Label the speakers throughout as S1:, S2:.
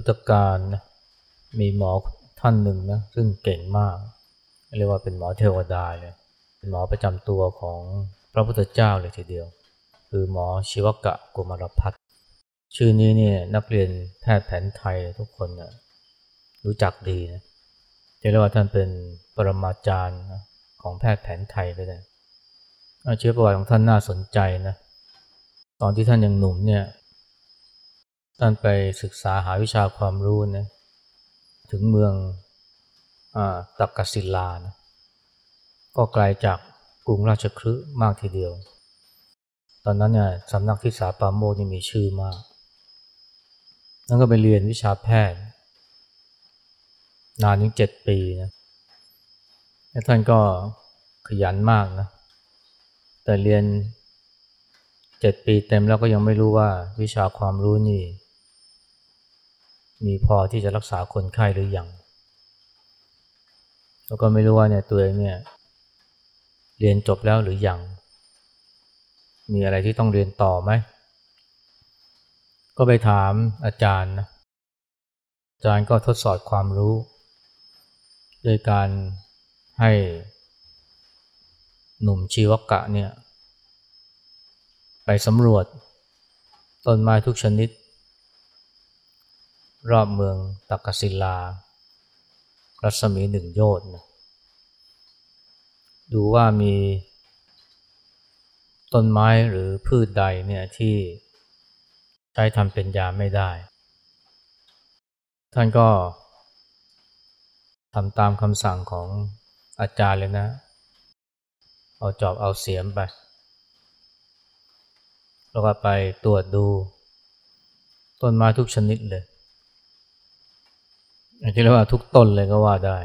S1: สมัยพุทธกาลนะมีหมอท่านหนึ่งนะซึ่งเก่งมาก เรียกว่าเป็นหมอเทวดาเลยเป็นหมอประจำตัวของพระพุทธเจ้าเลยทีเดียว คือหมอชิวกะกุมารพัฒน์ชื่อนี้เนี่ยนักเรียนแพทย์แผนไทยทุกคนนะรู้จักดีนะเรียกว่าท่านเป็นปรมาจารย์ของแพทย์แผนไทยไปเลยชีวประวัติของท่านน่าสนใจนะตอนที่ท่านยังหนุ่มเนี่ย ท่านไปศึกษาหาวิชาความรู้นะถึงเมืองอตักกศิลานะก็ไกลาจากกรุงราชคฤห์มากทีเดียว ตอนนั้นเนี่ยสำนักที่สาปาโมนี่มีชื่อมาก นั่นก็ไปเรียนวิชาแพทย์ นานถึงเจ็ดปีนะแล้วท่านก็ขยันมากนะ แต่เรียนเจ็ดปีเต็มแล้วก็ยังไม่รู้ว่าวิชาความรู้นี่ มีพอที่จะรักษาคนไข้หรืออยัง แล้วก็ไม่รู้ว่าเนี่ยตัวเองเนี่ยเรียนจบแล้วหรืออยัง มีอะไรที่ต้องเรียนต่อไหม ก็ไปถามอาจารย์นะ อาจารย์ก็ทดสอบความรู้ โดยการให้หนุ่มชีวกะเนี่ยไปสำรวจต้นไม้ทุกชนิด รอบเมืองตักกศิลา รัศมีหนึ่งโยชน์นะดูว่ามีต้นไม้หรือพืชใดเนี่ยที่ใช้ทำเป็นยาไม่ได้ ท่านก็ทำตามคำสั่งของอาจารย์เลยนะ เอาจอบเอาเสียมไป แล้วก็ไปตรวจดู ต้นไม้ทุกชนิดเลย ที่เรียกว่าทุกต้นเลยก็ว่าได้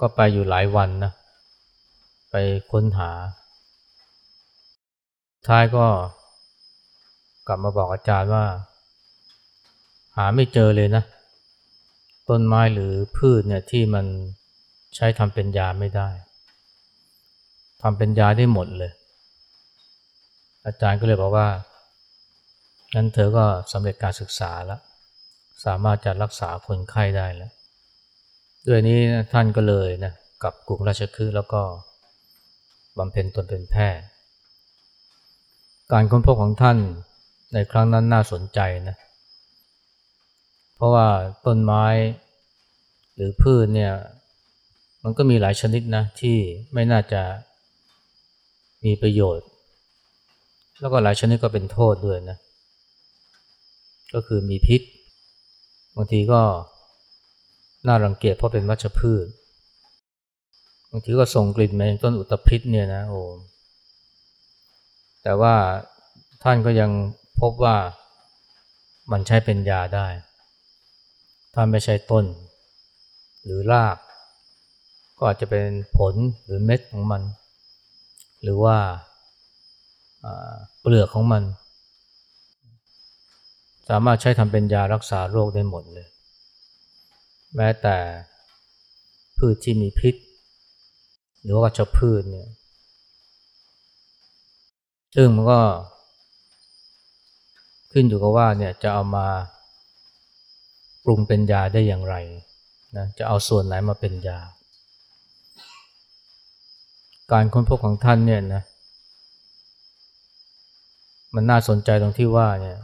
S1: ก็ไปอยู่หลายวันนะ ไปค้นหา ท้ายก็กลับมาบอกอาจารย์ว่า หาไม่เจอเลยนะ ต้นไม้หรือพืชเนี่ยที่มันใช้ทำเป็นยาไม่ได้ทำเป็นยาได้หมดเลย อาจารย์ก็เลยบอกว่างั้นเธอก็สำเร็จการศึกษาแล้ว สามารถจะรักษาคนไข้ได้แล้วด้วยนี้ท่านก็เลยนะกับกรุงราชคฤห์แล้วก็บำเพ็ญตนเป็นแพทย์ การค้นพบของท่านในครั้งนั้นน่าสนใจนะ เพราะว่าต้นไม้หรือพืชเนี่ยมันก็มีหลายชนิดนะที่ไม่น่าจะมีประโยชน์ แล้วก็หลายชนิดก็เป็นโทษด้วยนะ ก็คือมีพิษางทีก็น่ารังเกียจเพราะเป็นวัชพืช บางทีก็ส่งกลิ่นมาต้นอุตภิษเนี่ยนะโอ้แต่ว่าท่านก็ยังพบว่ามันใช้เป็นยาได้ ถ้าไม่ใช่ต้น หรือราก ก็อาจจะเป็นผลหรือเม็ดของมัน หรือว่าเปลือกของมัน สามารถใช้ทำเป็นยารักษาโรคได้หมดเลย แม้แต่พืชที่มีพิษ หรือว่าชพืชเนี่ยซึ่งมันก็ ขึ้นอยู่กับว่าเนี่ยจะเอามาปรุงเป็นยาได้อย่างไรนะจะเอาส่วนไหนมาเป็นยา การค้นพบของท่านเนี่ยนะมันน่าสนใจตรงที่ว่าเนี่ย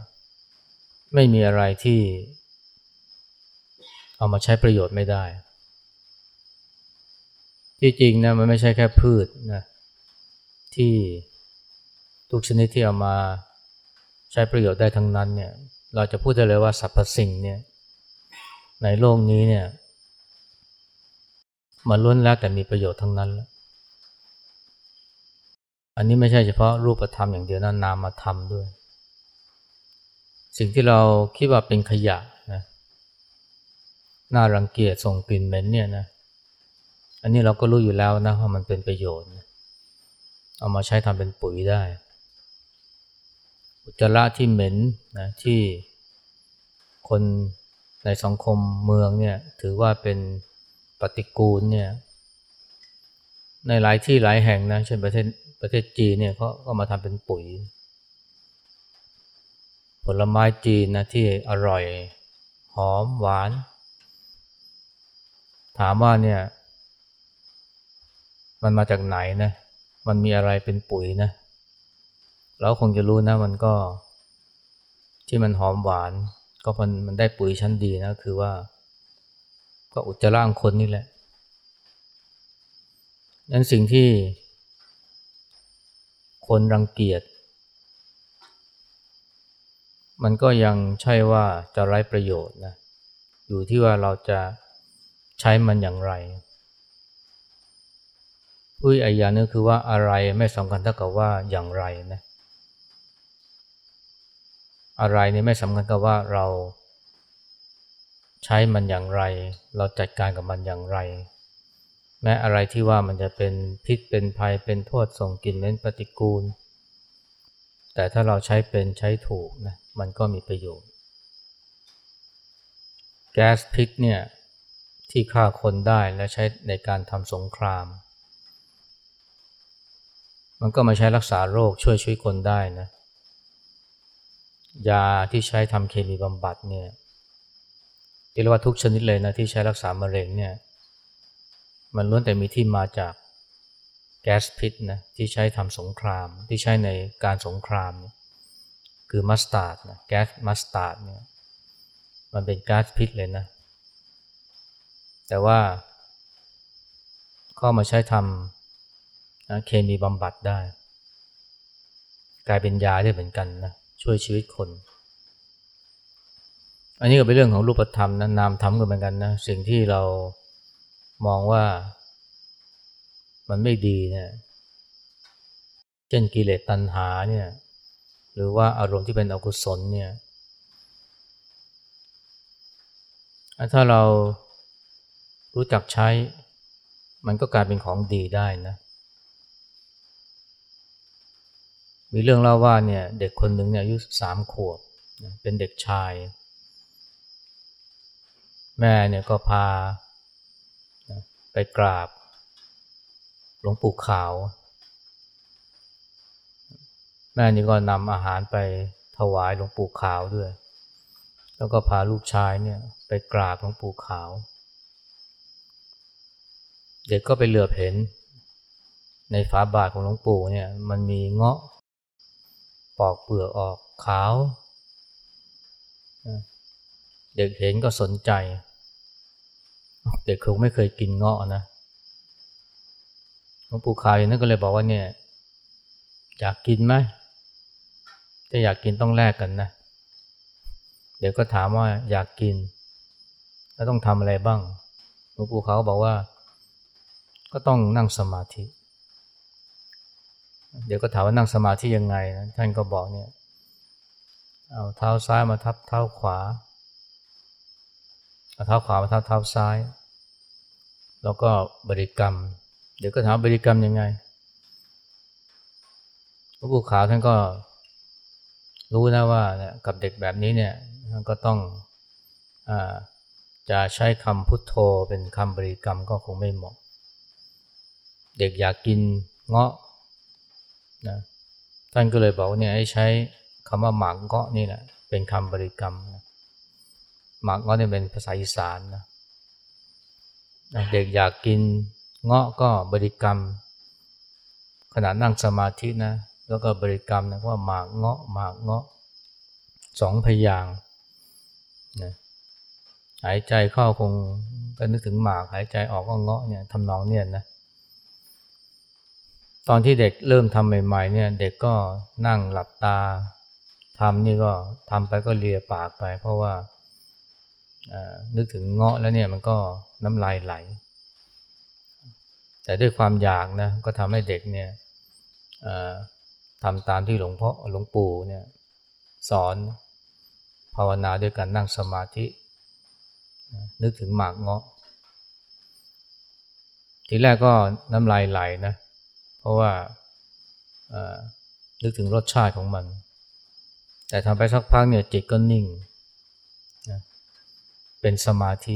S1: ไม่มีอะไรที่ เอามาใช้ประโยชน์ไม่ได้ ที่จริงนะมันไม่ใช่แค่พืชนะที่ทุกชนิดที่เอามาใช้ประโยชน์ได้ทั้งนั้นเนี่ย เราจะพูดได้เลยว่าสรรพสิ่งเนี่ยในโลกนี้เนี่ยมันล้วนแล้วแต่มีประโยชน์ทั้งนั้นแล้วอันนี้ไม่ใช่เฉพาะรูปธรรมอย่างเดียวนะนามธรรมด้วย สิ่งที่เราคิดว่าเป็นขยะนะน่ารังเกียจส่งกลิ่นเหม็นเนี่ยนะอันนี้เราก็รู้อยู่แล้วนะว่ามันเป็นประโยชน์ เอามาใช้ทำเป็นปุ๋ยได้ อุจจาระที่เหม็นนะที่คนในสังคมเมืองเนี่ยถือว่าเป็นปฏิกูลเนี่ยในหลายที่หลายแห่งนะเช่นประเทศประเทศจีนเนี่ยเขาก็มาทำเป็นปุ๋ย ผลไม้จีนนะที่อร่อย หอมหวาน ถามว่าเนี่ย มันมาจากไหนนะ มันมีอะไรเป็นปุ๋ยนะเราคงจะรู้นะมันก็ ที่มันหอมหวาน ก็มันมันได้ปุ๋ยชั้นดีนะ คือว่า ก็อุจจาระของคนนี่แหละนั้นสิ่งที่คนรังเกียจ มันก็ยังใช่ว่าจะไร้ประโยชน์นะ อยู่ที่ว่าเราจะใช้มันอย่างไรพูดอีกอย่างนึงคือว่าอะไรไม่สำคัญเท่ากับว่าอย่างไรนะอะไรนี่ไม่สำคัญกับว่าเราใช้มันอย่างไร เราจัดการกับมันอย่างไร แม้อะไรที่ว่ามันจะเป็นพิษเป็นภัยเป็นโทษส่งกลิ่นเหม็นปฏิกูล แต่ถ้าเราใช้เป็นใช้ถูกนะ มันก็มีประโยชน์ แก๊สพิษเนี่ยที่ฆ่าคนได้และใช้ในการทำสงคราม มันก็มาใช้รักษาโรคช่วยช่วยคนได้นะยาที่ใช้ทำเคมีบำบัดเนี่ยเรียกว่าทุกชนิดเลยนะที่ใช้รักษามะเร็งเนี่ยมันล้วนแต่มีที่มาจากแก๊สพิษนะที่ใช้ทำสงครามที่ใช้ในการสงคราม คือมัสตาร์ดนะแก๊สมัสตาร์ดเนี่ยมันเป็นก๊าซพิษเลยนะ แต่ว่าเข้ามาใช้ทำนะเคมีบำบัดได้ กลายเป็นยาได้เหมือนกันนะช่วยชีวิตคน อันนี้ก็เป็นเรื่องของรูปธรรมนะนามธรรมก็เหมือนกันนะสิ่งที่เรามองว่ามันไม่ดีเนี่ยเช่นกิเลสตัณหาเนี่ย หรือว่าอารมณ์ที่เป็นอกุศลเนี่ยถ้าเรารู้จักใช้ มันก็กลายเป็นของดีได้นะ มีเรื่องเล่าว่าเนี่ยเด็กคนหนึ่งเนี่ยอายุสามขวบ เป็นเด็กชาย แม่เนี่ยก็พาไปกราบหลวงปู่ขาว แม่นี่ก็นำอาหารไปถวายหลวงปู่ขาวด้วย แล้วก็พาลูกชายเนี่ยไปกราบหลวงปู่ขาว เด็กก็ไปเหลือบเห็น ในฝาบาทของหลวงปู่เนี่ยมันมีเงาะปอกเปลือกออกขาว เด็กเห็นก็สนใจ เด็กคงไม่เคยกินเงาะนะหลวงปู่ขาวนั้นก็เลยบอกว่าเนี่ยอยากกินไหม ถ้าอยากกินต้องแลกกันนะ เดี๋ยวก็ถามว่าอยากกิน แล้วต้องทำอะไรบ้างหลวงปู่เขาบอกว่า ก็ต้องนั่งสมาธิ เดี๋ยวก็ถามว่านั่งสมาธิยังไงนะท่านก็บอกเนี่ย เอาเท้าซ้ายมาทับเท้าขวา เอาเท้าขวามาทับเท้าซ้าย แล้วก็บริกรรม เดี๋ยวก็ถามบริกรรมยังไงพระผู้ขาวท่านก็ รู้นะว่ากับเด็กแบบนี้เนี่ยก็ต้องอจะใช้คำพุทโธเป็นคำบริกรรมก็คงไม่เหมาะ เด็กอยากกินเงาะนะท่านก็เลยบอกเนี่ยให้ใช้คำว่าหมากเงาะนี่แหละเป็นคำบริกรรมนะหมากเงาะเนี่ยเป็นภาษาอีสานนะเด็กอยากกินเงาะก็บริกรรม ขณะนั่งสมาธินะ แล้วก็บริกรรมนะว่าหมากเงาะหมากเงาะสองพยางนะหายใจเข้าคงก็นึกถึงหมากหายใจออกก็เงาะเนี่ยทำนองเนี่ยนะตอนที่เด็กเริ่มทำใหม่ ๆ เนี่ย เด็กก็นั่งหลับตาทำนี่ก็ทำไปก็เลียปากไป เพราะว่านึกถึงเงาะแล้วเนี่ยมันก็น้ำลายไหล แต่ด้วยความอยากนะก็ทำให้เด็กเนี่ย ทำตามที่หลวงพ่อหลวงปู่เนี่ยสอนภาวนาด้วยการนั่งสมาธิ นึกถึงหมากเงาะ ทีแรกก็น้ำลายไหลนะ เพราะว่านึกถึงรสชาติของมัน แต่ทำไปสักพักเนี่ยจิตก็นิ่งเป็นสมาธิ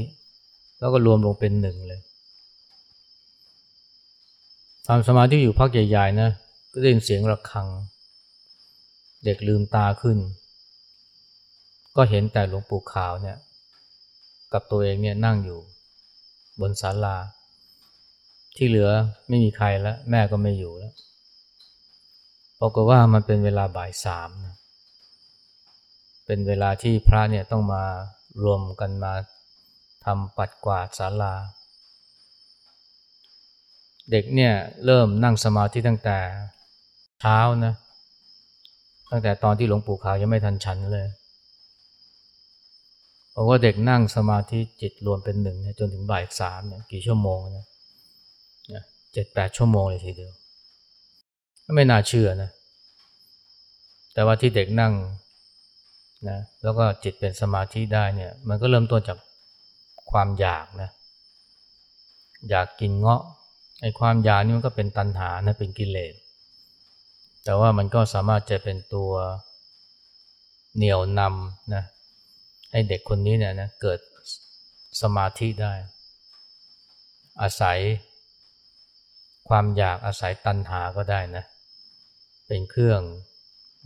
S1: แล้วก็รวมลงเป็นหนึ่งเลยทำสมาธิอยู่พักใหญ่ๆนะ ก็ได้ยินเสียงระฆัง เด็กลืมตาขึ้น ก็เห็นแต่หลวงปู่ขาวเนี่ย กับตัวเองเนี่ยนั่งอยู่บนศาลา ที่เหลือไม่มีใครแล้ว แม่ก็ไม่อยู่แล้วปรากฏว่ามันเป็นเวลาบ่ายสามนะเป็นเวลาที่พระเนี่ยต้องมารวมกันมาทำปัดกวาดศาลา เด็กเนี่ยเริ่มนั่งสมาธิตั้งแต่ เช้านะ ตั้งแต่ตอนที่หลวงปู่ขาวยังไม่ทันฉันเลยบอกว่าเด็กนั่งสมาธิจิตรวมเป็นหนึ่งจนถึงบ่ายสามเนี่ยกี่ชั่วโมงนะเจ็ดแปดชั่วโมงเลยทีเดียวไม่น่าเชื่อนะ แต่ว่าที่เด็กนั่งนะแล้วก็จิตเป็นสมาธิได้เนี่ยมันก็เริ่มต้นจากความอยากนะอยากกินเงาะไอ้ความอยากนี่มันก็เป็นตัณหานะเป็นกิเลส แต่ว่ามันก็สามารถจะเป็นตัวเหนี่ยวนำนะให้เด็กคนนี้เนี่ยนะเกิดสมาธิได้ อาศัยความอยากอาศัยตัณหาก็ได้นะ เป็นเครื่อง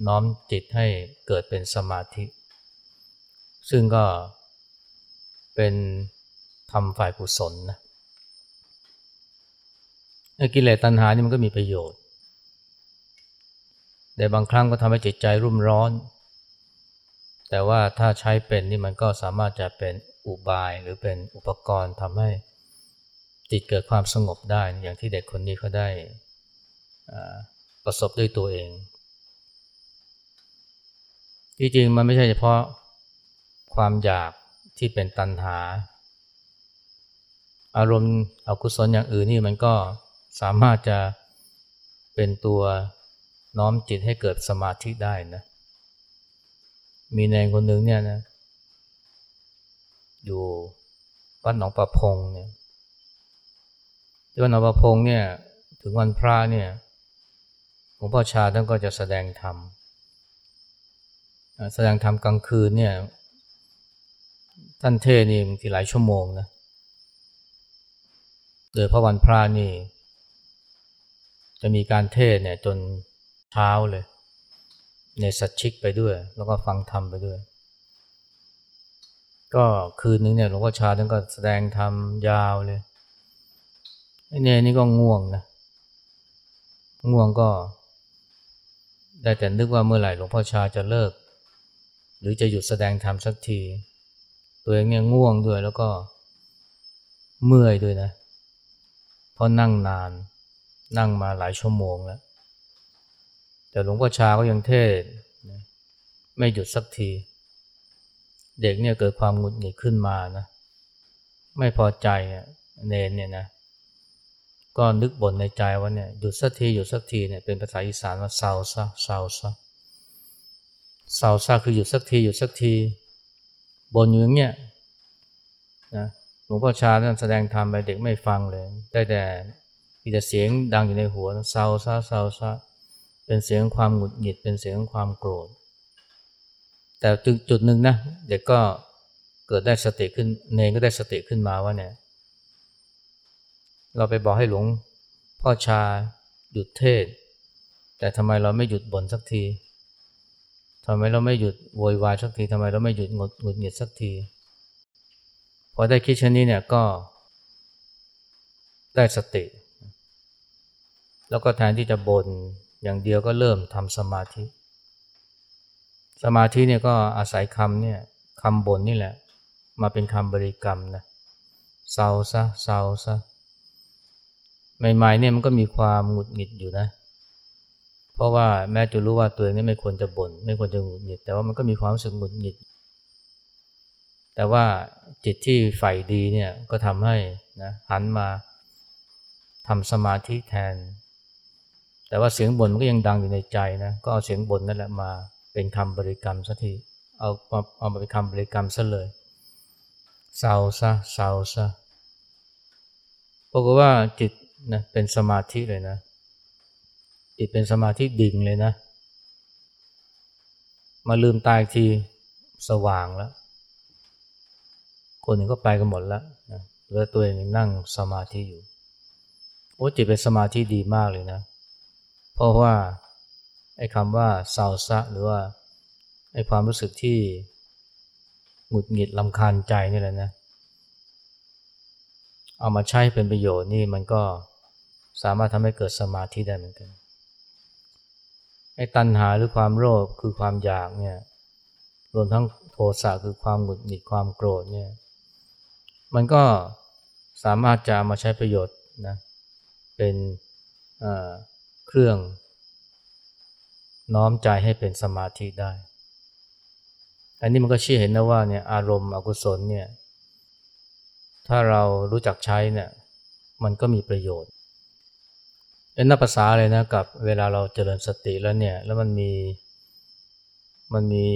S1: น้อมจิตให้เกิดเป็นสมาธิ ซึ่งก็เป็นทำฝ่ายกุศลนะกิเลสตัณหานี่มันก็มีประโยชน์ แต่บางครั้งก็ทำให้จิตใจรุ่มร้อน แต่ว่าถ้าใช้เป็นนี่มันก็สามารถจะเป็นอุบายหรือเป็นอุปกรณ์ทำให้จิตเกิดความสงบได้ อย่างที่เด็กคนนี้เขาได้ประสบด้วยตัวเอง ที่จริงมันไม่ใช่เฉพาะความอยากที่เป็นตัณหา อารมณ์อกุศลอย่างอื่นนี่มันก็สามารถจะเป็นตัว น้อมจิตให้เกิดสมาธิได้นะ มีในคนหนึ่งเนี่ยนะ อยู่วัดหนองประพงเนี่ยที่วัดหนองประพงเนี่ย ถึงวันพระเนี่ยหลวงพ่อชาท่านก็จะแสดงธรรม แสดงธรรมกลางคืนเนี่ย ท่านเทศนี่บางทีหลายชั่วโมงนะโดยพระวันพระนี่ จะมีการเทศเนี่ยจน เช้าเลย ในสัตชิกไปด้วย แล้วก็ฟังธรรมไปด้วย ก็คืนนึงเนี่ยหลวงพ่อชาท่านก็แสดงธรรมยาวเลยไอ้เนี่ยนี่ก็ง่วงนะ ง่วงก็ ได้แต่นึกว่าเมื่อไหร่หลวงพ่อชาจะเลิก หรือจะหยุดแสดงธรรมสักที ตัวเองเนี่ยง่วงด้วยแล้วก็เมื่อยด้วยนะ เพราะนั่งนาน นั่งมาหลายชั่วโมงแล้ว แต่หลวงพ่อชาก็ยังเทศไม่หยุดสักที เด็กเนี่ยเกิดความหงุดหงิดขึ้นมานะไม่พอใจเนนเนี่ยนะก็นึกบ่นในใจว่าเนี่ยหยุดสักทีหยุดสักทีเนี่ยเป็นภาษาอีสานว่าเศร้าซะเศร้าซะเศร้าซาคือหยุดสักทีหยุดสักทีบนอยู่อย่างเงี้ยนะหลวงพ่อชาท่านแสดงธรรมไปเด็กไม่ฟังเลย ได้แต่มีแต่เสียงดังอยู่ในหัวเศร้าซาเศร้าซา เป็นเสียงความหงุดหงิด เป็นเสียงความโกรธ แต่จุดจุดหนึ่งนะเด็กก็เกิดได้สติขึ้นเนงก็ได้สติขึ้นมาว่าเนี่ย เราไปบอกให้หลวงพ่อชาหยุดเทศ แต่ทำไมเราไม่หยุดบ่นสักทีทำไมเราไม่หยุดโวยวายสักทีทำไมเราไม่หยุดงดหงุดหงิดสักทีพอได้คิดเช่นนี้เนี่ยก็ได้สติ แล้วก็แทนที่จะบน่น อย่างเดียวก็เริ่มทำสมาธิ สมาธิเนี่ยก็อาศัยคำเนี่ยคำบ่นนี่แหละ มาเป็นคำบริกรรมนะเศร้าซะเศร้าซะใหม่ๆเนี่ยมันก็มีความหงุดหงิดอยู่นะ เพราะว่าแม้จะรู้ว่าตัวเองนี่ไม่ควรจะบน่นไม่ควรจะหงุดหงิด แต่ว่ามันก็มีความรู้สึกหงุดหงิด แต่ว่าจิตที่ใฝ่ดีเนี่ยก็ทำให้นะหันมาทำสมาธิแทน แต่ว่าเสียงบ่นมันก็ยังดังอยู่ในใจนะ ก็เอาเสียงบ่นนั่นแหละมาเป็นคำบริกรรมสักที เอาเอามาเป็นคำบริกรรมซะเลยเศร้าซะเศร้าซะปรากฏว่าจิตนะเป็นสมาธิเลยนะ จิตเป็นสมาธิดิ่งเลยนะ มาลืมตายทีสว่างแล้ว คนหนึ่งก็ไปกันหมดแล้วนะเหลือตัวเองนั่งสมาธิอยู่ โอ้จิตเป็นสมาธิดีมากเลยนะเพราะว่าไอ้คำว่าเศร้าซะหรือว่าไอ้ความรู้สึกที่หงุดหงิดลำคาญใจนี่แหละนะ เอามาใช้เป็นประโยชน์นี่มันก็สามารถทำให้เกิดสมาธิได้เหมือนกันไอ้ตัณหาหรือความโลภคือความอยากเนี่ยรวมทั้งโทสะคือความหงุดหงิดความโกรธเนี่ยมันก็สามารถจะมาใช้ประโยชน์นะเป็น เครื่อง น้อมใจให้เป็นสมาธิได้ อันนี้มันก็ชี้เห็นนะว่าเนี่ยอารมณ์อกุศลเนี่ยถ้าเรารู้จักใช้เนี่ยมันก็มีประโยชน์เป็นนับภาษาเลยนะกับเวลาเราเจริญสติแล้วเนี่ยแล้วมันมีมันมี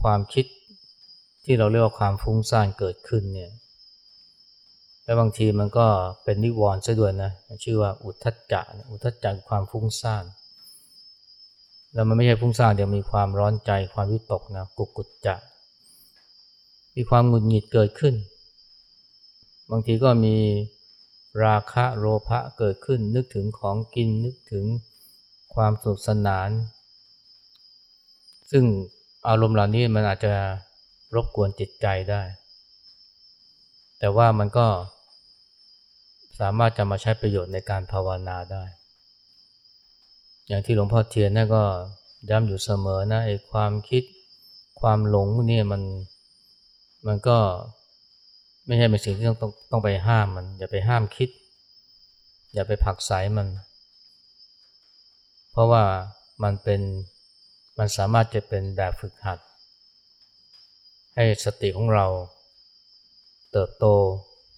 S1: ความคิดที่เราเรียกว่าความฟุ้งซ่านเกิดขึ้นเนี่ย แล้วบางทีมันก็เป็นนิวรณ์ซะด้วยนะชื่อว่าอุทธัจจะอุทธัจจะความฟุ้งซ่านแล้วมันไม่ใช่ฟุ้งซ่านเดี๋ยวมีความร้อนใจความวิตกนะกุกกุจจะ มีความหงุดหงิดเกิดขึ้น บางทีก็มีราคะโลภะเกิดขึ้น นึกถึงของกินนึกถึงความสนุกสนาน ซึ่งอารมณ์เหล่านี้มันอาจจะรบกวนจิตใจได้ แต่ว่ามันก็ สามารถจะมาใช้ประโยชน์ในการภาวนาได้ อย่างที่หลวงพ่อเทียนนั่ก็ย้ำอยู่เสมอนะไอ้ความคิดความหลงนี่มันมันก็ไม่ใช่เป็นสิ่งที่ต้องต้องต้องไปห้ามมัน อย่าไปห้ามคิด อย่าไปผักสายมัน เพราะว่ามันเป็นมันสามารถจะเป็นแบบฝึกหัด ให้สติของเราเติบโต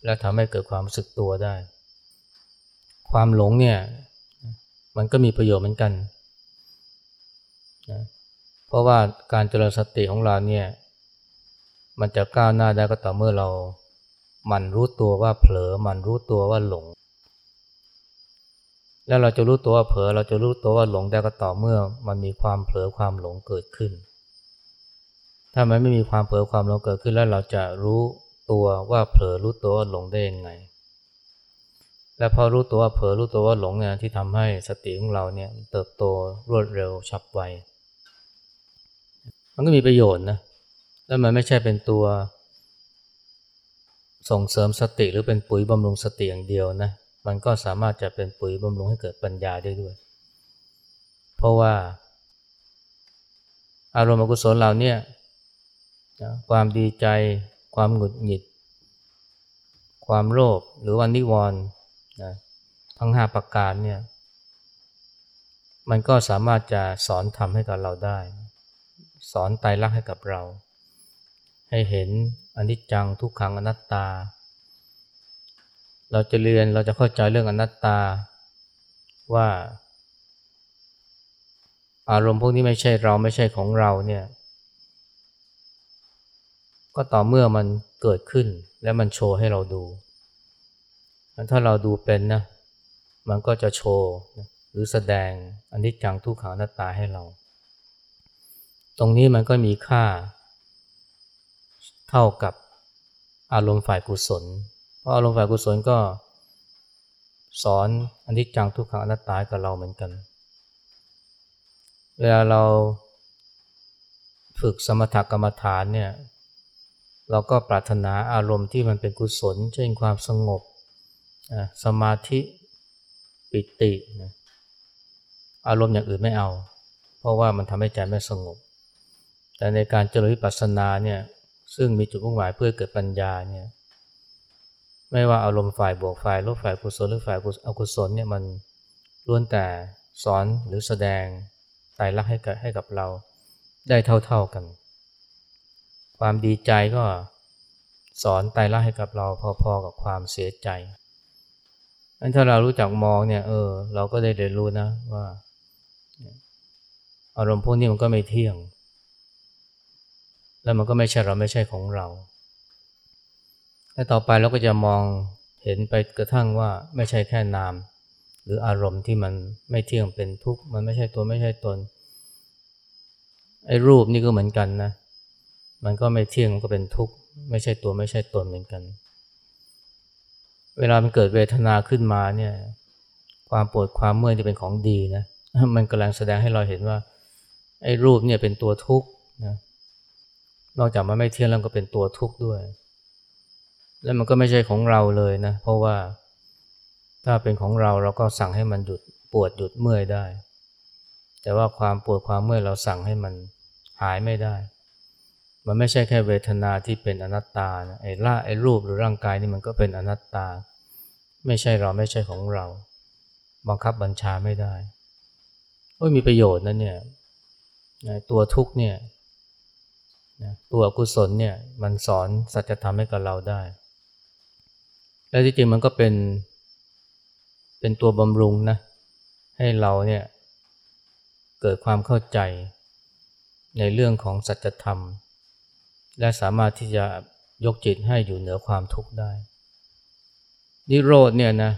S1: และทำให้เกิดความรู้สึกตัวได้ ความหลงเนี่ยมันก็มีประโยชน์เหมือนกันนะเพราะว่าการเจริญสติของเราเนี่ยมันจะก้าวหน้าได้ก็ต่อเมื่อเรา มันรู้ตัวว่าเผลอ มันรู้ตัวว่าหลง แล้วเราจะรู้ตัวว่าเผลอ เราจะรู้ตัวว่าหลงได้ก็ต่อเมื่อ มันมีความเผลอความหลงเกิดขึ้น ถ้ามันไม่มีความเผลอความหลงเกิดขึ้นแล้วเราจะรู้ตัวว่าเผลอรู้ตัวว่าหลงได้ยังไง และพอรู้ตัวว่าเผลอรู้ตัวว่าหลงเนี่ยที่ทำให้สติของเราเนี่ยเติบโตรวดเร็วฉับไว มันก็มีประโยชน์นะ แล้วมันไม่ใช่เป็นตัว ส่งเสริมสติหรือเป็นปุ๋ยบำรุงสติอย่างเดียวนะ มันก็สามารถจะเป็นปุ๋ยบำรุงให้เกิดปัญญาได้ด้วย เพราะว่า อารมณ์อกุศลเหล่านี้ความดีใจ ความหงุดหงิด ความโลภหรือวันนิวรณ์ นะทั้งห้าประการเนี่ยมันก็สามารถจะสอนทำให้กับเราได้ สอนไตรลักษณ์ให้กับเรา ให้เห็นอนิจจังทุกขังอนัตตา เราจะเรียนเราจะเข้าใจเรื่องอนัตตาว่า อารมณ์พวกนี้ไม่ใช่เราไม่ใช่ของเราเนี่ยก็ต่อเมื่อมันเกิดขึ้นและมันโชว์ให้เราดู ถ้าเราดูเป็นนะ มันก็จะโชว์หรือแสดงอนิจจังทุกขังอนัตตาให้เรา ตรงนี้มันก็มีค่า เท่ากับอารมณ์ฝ่ายกุศล เพราะอารมณ์ฝ่ายกุศลก็ สอนอนิจจังทุกขังอนัตตากับเราเหมือนกัน เวลาเราฝึกสมถกรรมฐานเนี่ยเราก็ปรารถนาอารมณ์ที่มันเป็นกุศล เช่นความสงบ สมาธิปิตินะอารมณ์อย่างอื่นไม่เอา เพราะว่ามันทำให้ใจไม่สงบ แต่ในการเจริญวิปัสสนาเนี่ยซึ่งมีจุดมุ่งหมายเพื่อเกิดปัญญาเนี่ยไม่ว่าอารมณ์ฝ่ายบวกฝ่ายลบฝ่ายกุศลหรือฝ่ายอกุศลเนี่ยมันล้วนแต่สอนหรือแสดงไตรลักษณ์ให้กับให้กับเราได้เท่าๆกัน ความดีใจก็สอนไตรลักษณ์ให้กับเราพอๆกับความเสียใจ อันถ้าเรารู้จักมองเนี่ย เออ เราก็ได้เรียนรู้นะว่า อารมณ์พวกนี้มันก็ไม่เที่ยง แล้วมันก็ไม่ใช่เราไม่ใช่ของเรา และต่อไปเราก็จะมองเห็นไปกระทั่งว่าไม่ใช่แค่นาม หรืออารมณ์ที่มันไม่เที่ยงเป็นทุกข์ มันไม่ใช่ตัวไม่ใช่ตน ไอ้รูปนี่ก็เหมือนกันนะ มันก็ไม่เที่ยงมันก็เป็นทุกข์ ไม่ใช่ตัวไม่ใช่ตนเหมือนกัน เวลามันเกิดเวทนาขึ้นมาเนี่ย ความปวดความเมื่อยจะเป็นของดีนะ มันกำลังแสดงให้เราเห็นว่าไอ้รูปเนี่ยเป็นตัวทุกข์นะนอกจากมันไม่เที่ยงแล้วก็เป็นตัวทุกข์ด้วย แล้วมันก็ไม่ใช่ของเราเลยนะ เพราะว่าถ้าเป็นของเราเราก็สั่งให้มันหยุดปวดหยุดเมื่อยได้ แต่ว่าความปวดความเมื่อยเราสั่งให้มันหายไม่ได้ มันไม่ใช่แค่เวทนาที่เป็นอนัตตานะไอ้ร่าไอ้รูปหรือร่างกายนี่มันก็เป็นอนัตตา ไม่ใช่เราไม่ใช่ของเรา บังคับบัญชาไม่ได้โอ้ยมีประโยชน์นะเนี่ยตัวทุกเนี่ยตัวอกุศลเนี่ยมันสอนสัจธรรมให้กับเราได้ และที่จริงมันก็เป็น เป็นตัวบำรุงนะ ให้เราเนี่ยเกิดความเข้าใจในเรื่องของสัจธรรม และสามารถที่จะยกจิตให้อยู่เหนือความทุกข์ได้ นิโรธเนี่ยนะ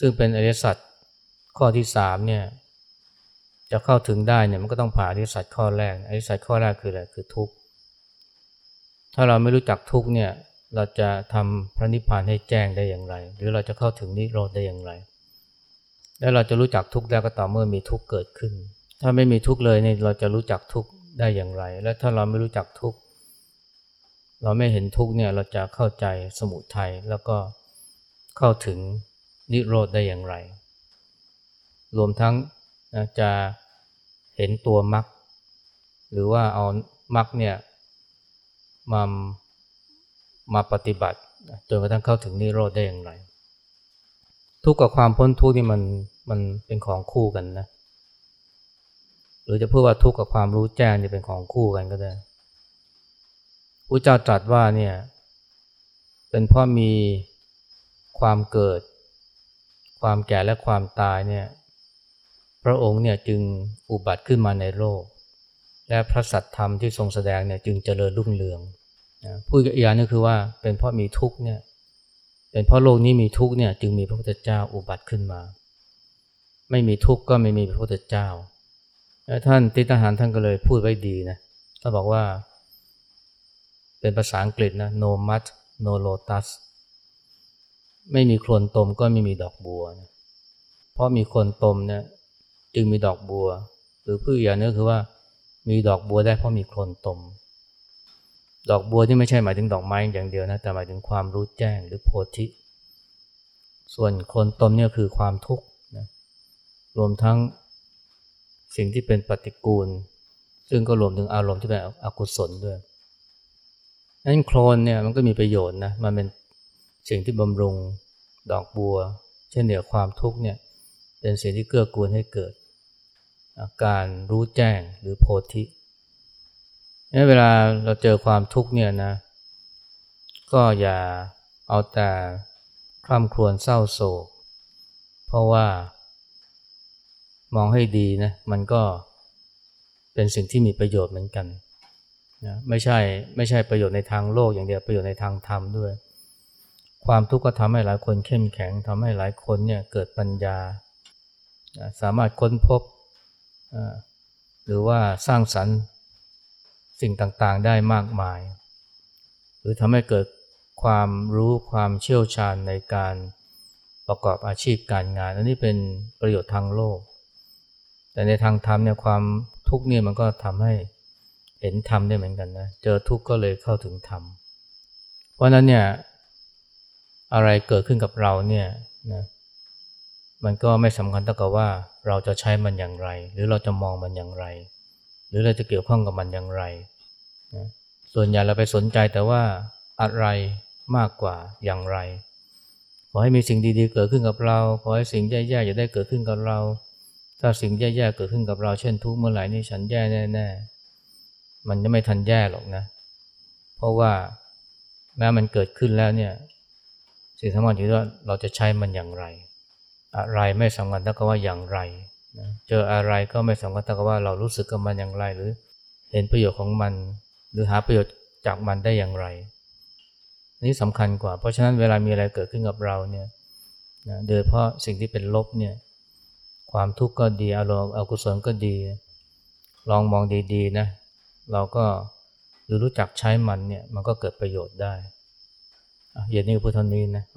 S1: ซึ่งเป็นอริยสัจข้อที่สามเนี่ยจะเข้าถึงได้เนี่ยมันก็ต้องผ่านอริยสัจข้อแรกอริยสัจข้อแรกคืออะไรคือทุกข์ถ้าเราไม่รู้จักทุกข์เนี่ยเราจะทำพระนิพพานให้แจ้งได้อย่างไร หรือเราจะเข้าถึงนิโรธได้อย่างไร แล้วเราจะรู้จักทุกข์ได้ก็ต่อเมื่อมีทุกข์เกิดขึ้น ถ้าไม่มีทุกข์เลยเนี่ยเราจะรู้จักทุกข์ได้อย่างไร และถ้าเราไม่รู้จักทุกข์เราไม่เห็นทุกข์เนี่ยเราจะเข้าใจสมุทัยแล้วก็ เข้าถึงนิโรธได้อย่างไร รวมทั้งจะเห็นตัวมรรคหรือว่าเอามรรคเนี่ยมามาปฏิบัติจนกระทั่งเข้าถึงนิโรธได้อย่างไร ทุกข์กับความพ้นทุกข์นี่มันมันเป็นของคู่กันนะ หรือจะพูดว่าทุกข์กับความรู้แจ้งนี่เป็นของคู่กันก็ได้พระเจ้าตรัสว่าเนี่ยเป็นเพราะมี ความเกิด ความแก่และความตายเนี่ยพระองค์เนี่ยจึงอุบัติขึ้นมาในโลก และพระสัตธรรมที่ทรงแสดงเนี่ยจึงเจริญรุ่งเรืองพูดอีกอย่างนึงคือว่าเป็นเพราะมีทุกข์เนี่ยเป็นเพราะโลกนี้มีทุกข์เนี่ยจึงมีพระพุทธเจ้าอุบัติขึ้นมา ไม่มีทุกข์ก็ไม่มีพระพุทธเจ้าแล้วท่านติทหารท่านก็เลยพูดไว้ดีนะท่านบอกว่า เป็นภาษาอังกฤษนะ no mud no lotus ไม่มีโคลนตมก็ไม่มีดอกบัวนะเพราะมีโคลนตมเนี่ยจึงมีดอกบัว หรือพูดอีกอย่างนึงคือว่ามีดอกบัวได้เพราะมีโคลนตม ดอกบัวที่ไม่ใช่หมายถึงดอกไม้อย่างเดียวนะแต่หมายถึงความรู้แจ้งหรือโพธิ ส่วนโคลนตมเนี่ยคือความทุกข์นะรวมทั้งสิ่งที่เป็นปฏิกูล ซึ่งก็รวมถึงอารมณ์ที่เป็นอกุศลด้วยนั้นโคลนเนี่ยมันก็มีประโยชน์นะมันเป็น สิ่งที่บำรุงดอกบัว เช่นเดียวความทุกข์เนี่ยเป็นสิ่งที่เกื้อกูลให้เกิด อาการรู้แจ้งหรือโพธิเวลาเราเจอความทุกข์เนี่ยนะ ก็อย่าเอาแต่คร่ำครวญเศร้าโศก เพราะว่ามองให้ดีนะมันก็เป็นสิ่งที่มีประโยชน์เหมือนกันนะไม่ใช่ไม่ใช่ประโยชน์ในทางโลกอย่างเดียวประโยชน์ในทางธรรมด้วย ความทุกข์ก็ทำให้หลายคนเข้มแข็งทำให้หลายคนเนี่ยเกิดปัญญา สามารถค้นพบ หรือว่าสร้างสรรค์สิ่งต่างๆได้มากมาย หรือทำให้เกิดความรู้ความเชี่ยวชาญในการประกอบอาชีพการงาน อันนี้เป็นประโยชน์ทางโลก แต่ในทางธรรมเนี่ยความทุกข์เนี่ยมันก็ทำให้เห็นธรรมได้เหมือนกันนะ เจอทุกข์ก็เลยเข้าถึงธรรม เพราะนั้นเนี่ย อะไรเกิดขึ้นกับเราเนี่ยนะมันก็ไม่สำคัญเท่ากับว่าเราจะใช้มันอย่างไร หรือเราจะมองมันอย่างไร หรือเราจะเกี่ยวข้องกับมันอย่างไรนะส่วนใหญ่เราไปสนใจแต่ว่าอะไรมากกว่าอย่างไร ขอให้มีสิ่งดีๆ เกิดขึ้นกับเรา ขอให้สิ่งแย่ๆอย่าได้เกิดขึ้นกับเรา ถ้าสิ่งแย่ๆเกิดขึ้นกับเรา เช่นทุกเมื่อไหร่นี่ฉันแย่แน่ๆมันจะไม่ทันแย่หรอกนะ เพราะว่าแม้มันเกิดขึ้นแล้วเนี่ย สิ่งสำคัญอยู่ว่าเราจะใช้มันอย่างไร อะไรไม่สำคัญเท่ากับว่าอย่างไรนะเจออะไรก็ไม่สำคัญเท่ากับว่าเรารู้สึกกับมันอย่างไร หรือเห็นประโยชน์ของมัน หรือหาประโยชน์จากมันได้อย่างไรนี่สำคัญกว่า เพราะฉะนั้นเวลามีอะไรเกิดขึ้นกับเราเนี่ยนะโดยเพราะสิ่งที่เป็นลบเนี่ยความทุกข์ก็ดีอารมณ์อกุศลก็ดี ลองมองดีๆนะเราก็หรือรู้จักใช้มันเนี่ยมันก็เกิดประโยชน์ได้ เย็นนี้พูดเท่านี้นะ